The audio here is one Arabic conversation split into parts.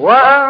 وأن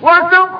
我生。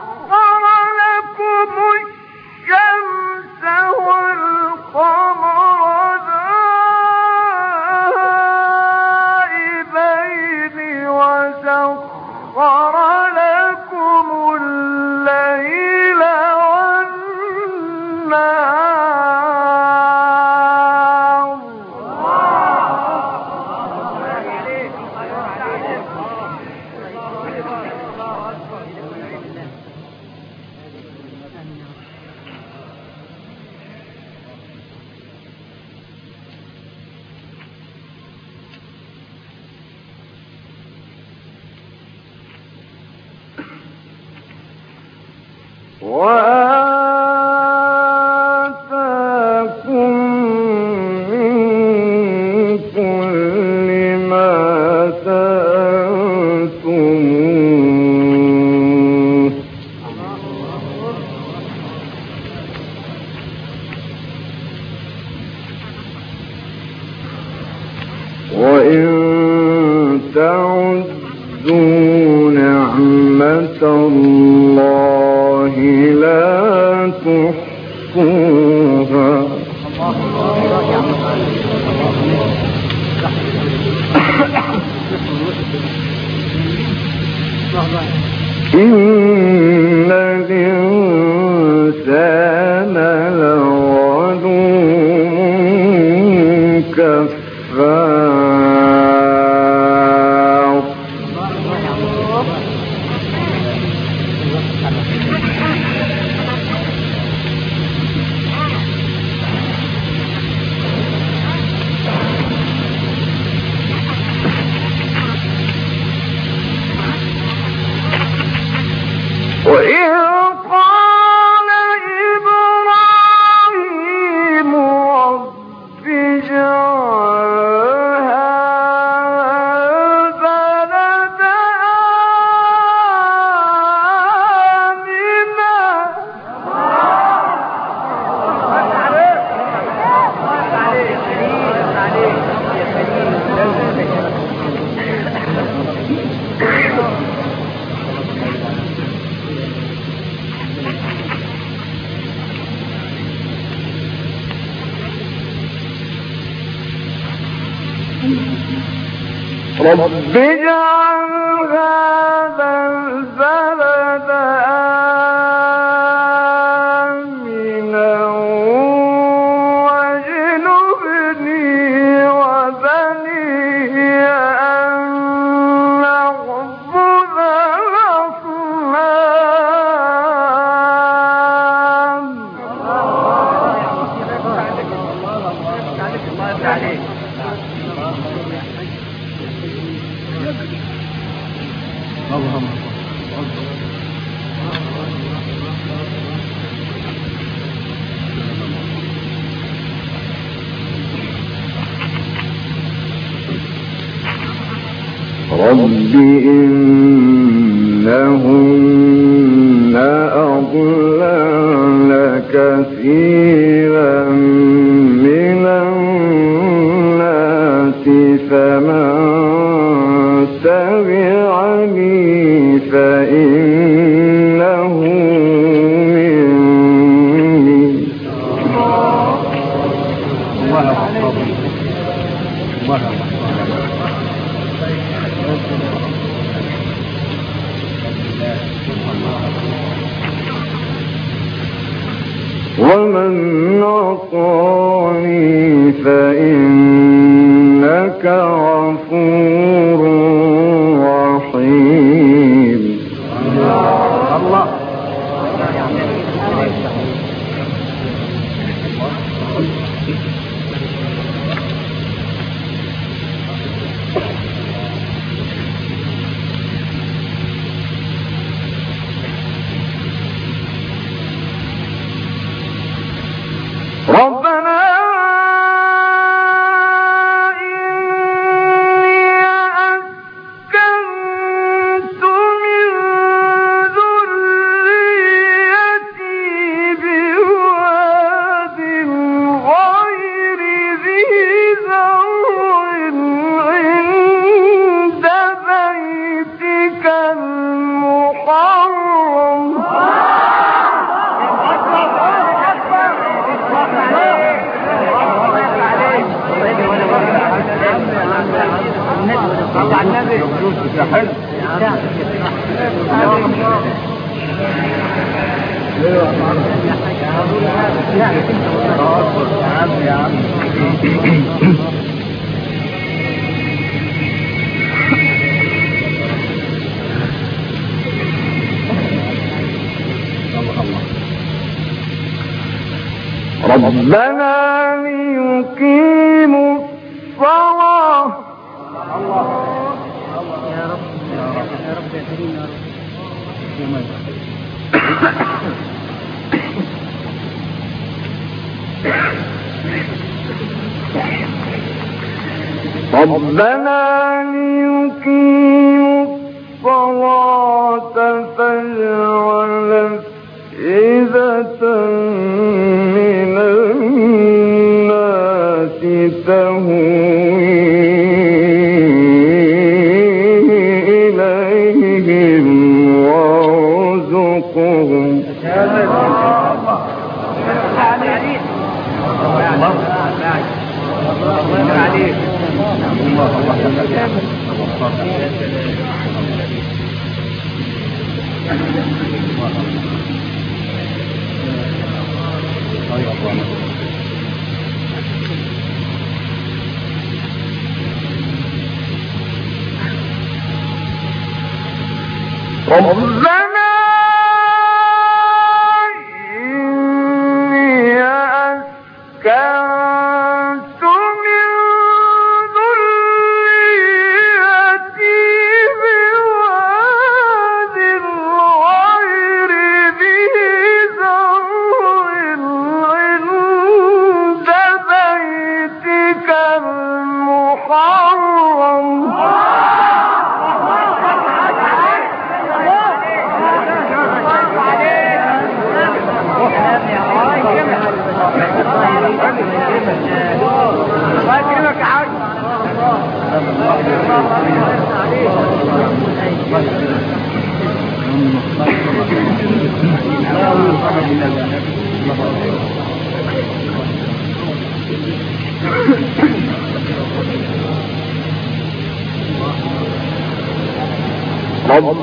رب اجعل هذا البلد كثيرا ربنا ليقيم الصلاة. يا رب يا رب يا كريم يا رب ربنا ليقيم الصلاة فاجعل أفئدة من ربنا رب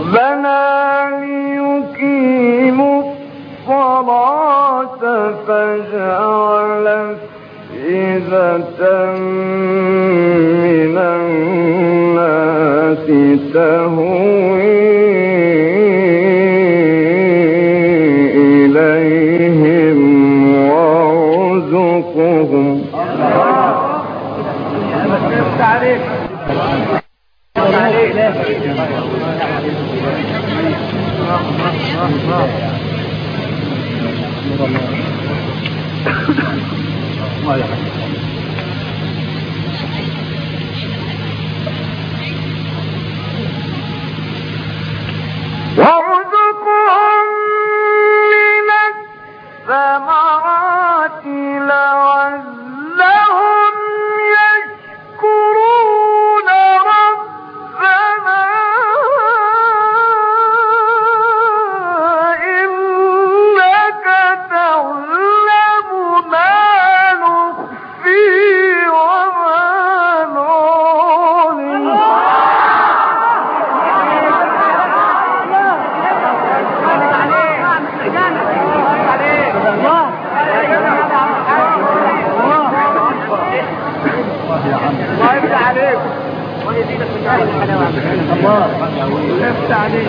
ما يحب يزيدك بشعر الحلاوه الله لفت عليك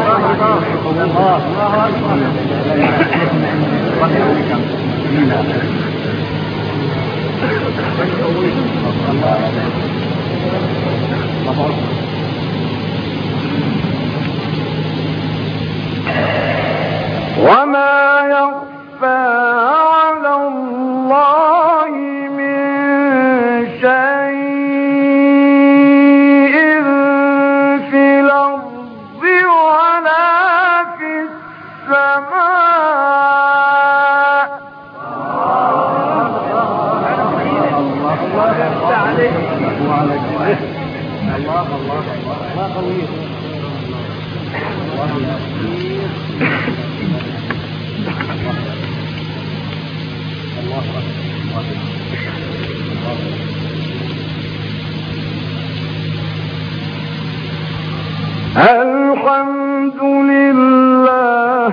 الله الله الله الله الله الله. ما قوية الله الحمد لله.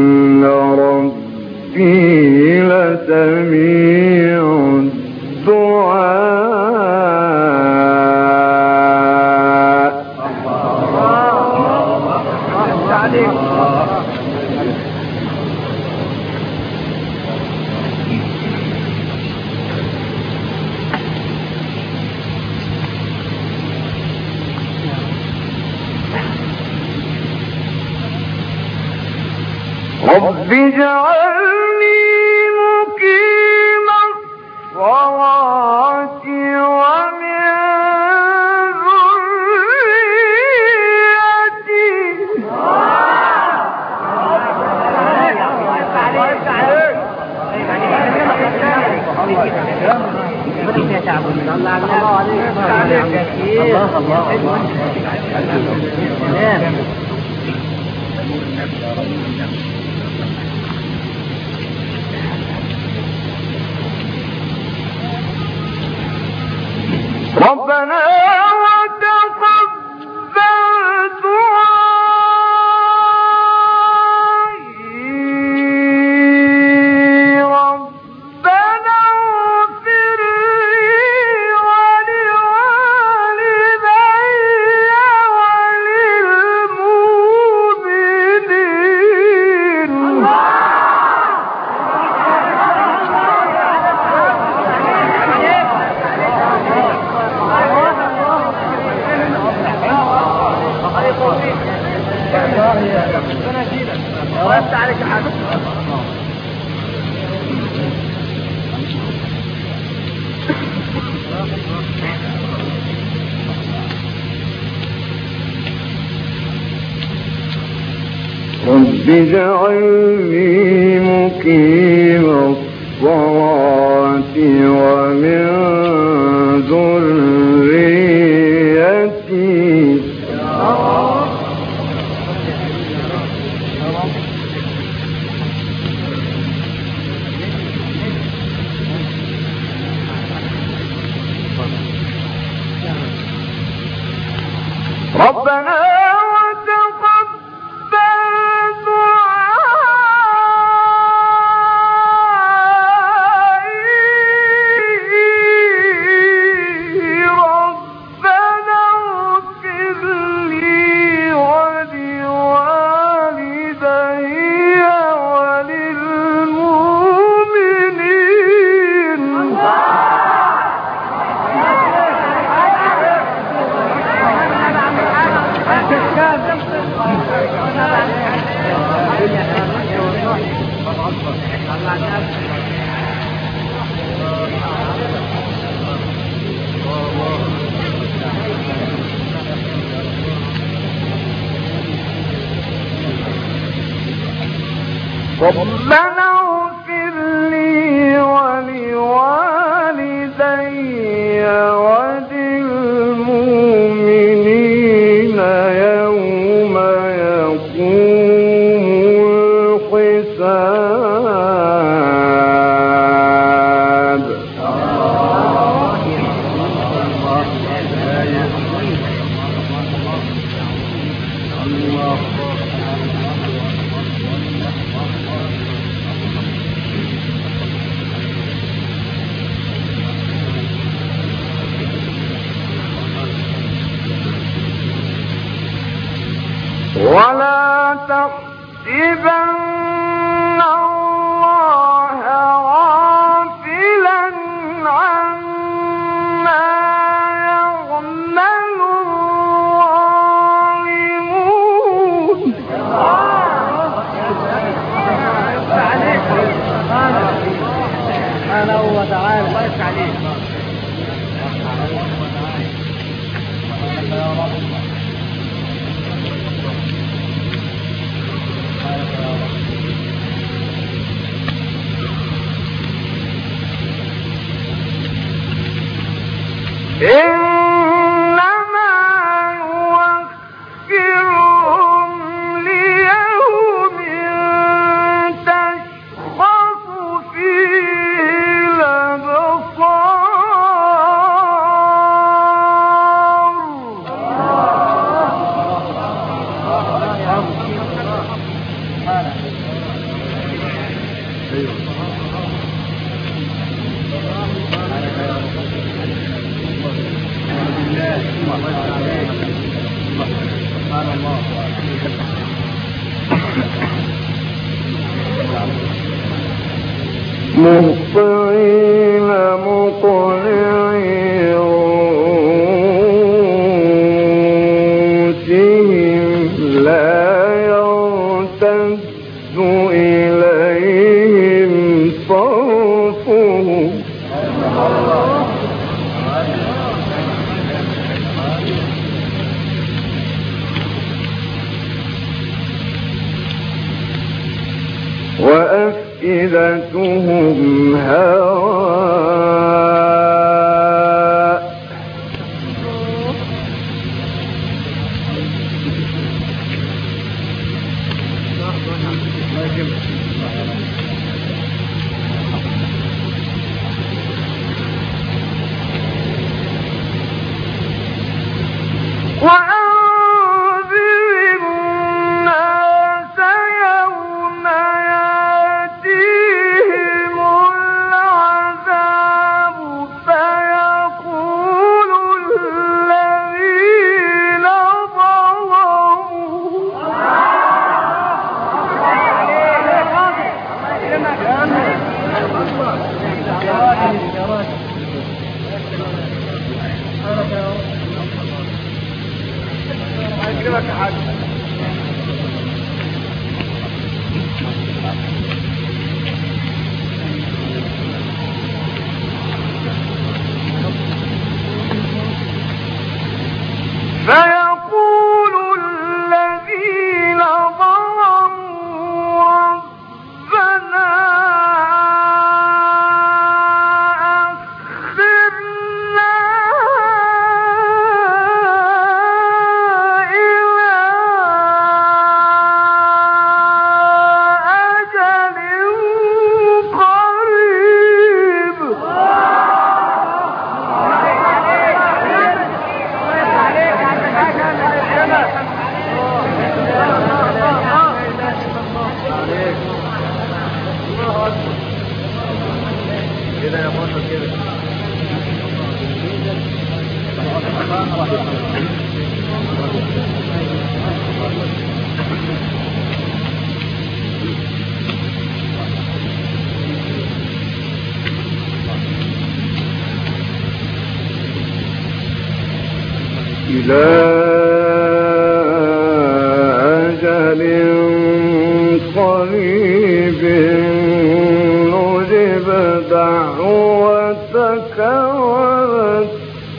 السبيل سميعا ربنا رب اجعلني مقيم الصلاة ومن ذريتي ربنا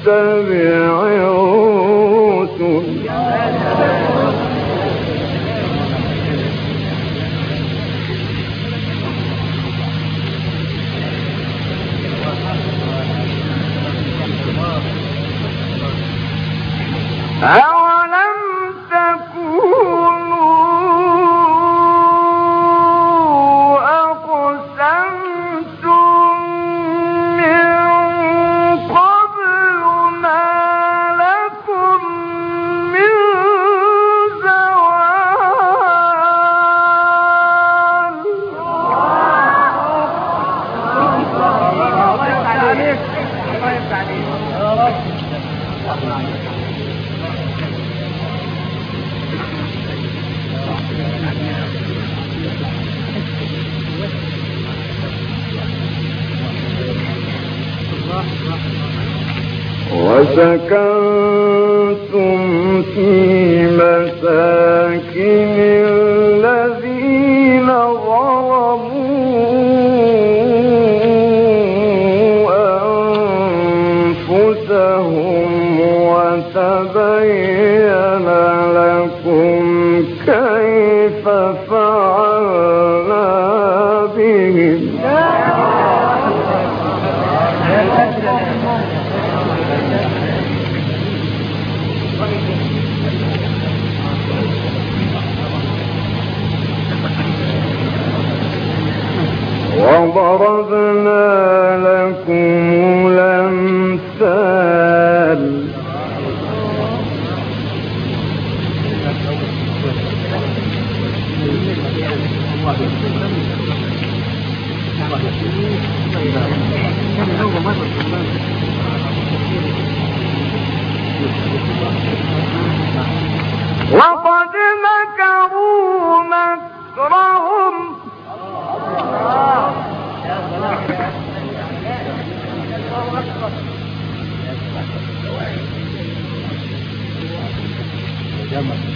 ونتبع الرسل وسكنتم وضربنا مكرهم. وعند